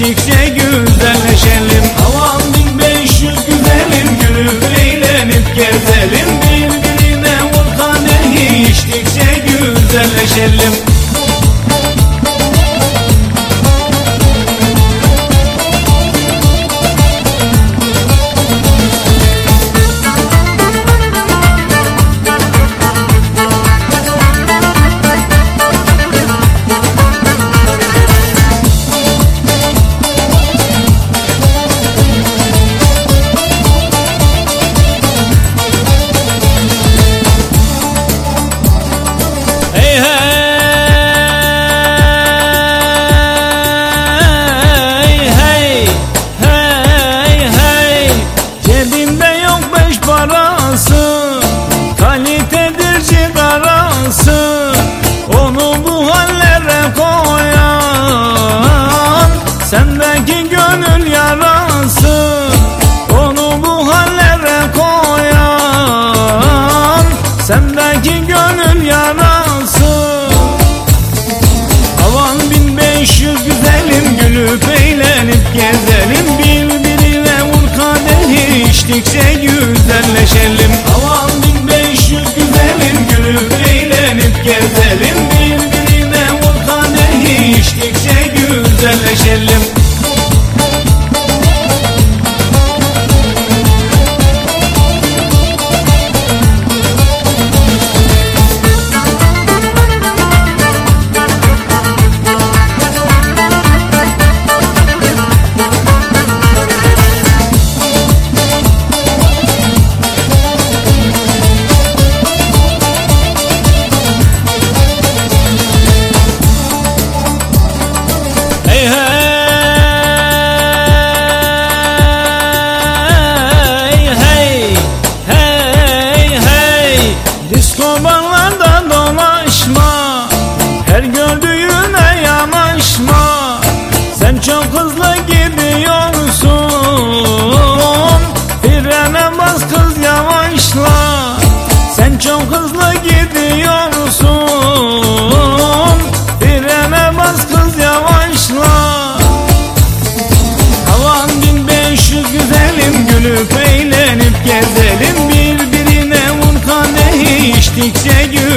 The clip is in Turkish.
Geçtikçe güzelleşelim. Aman 1500 güzelim Gülüp eğlenip gezelim. Birbirine volkan içtikçe güzelleşelim. Çobanlarda dolaşıyor gittikçe gün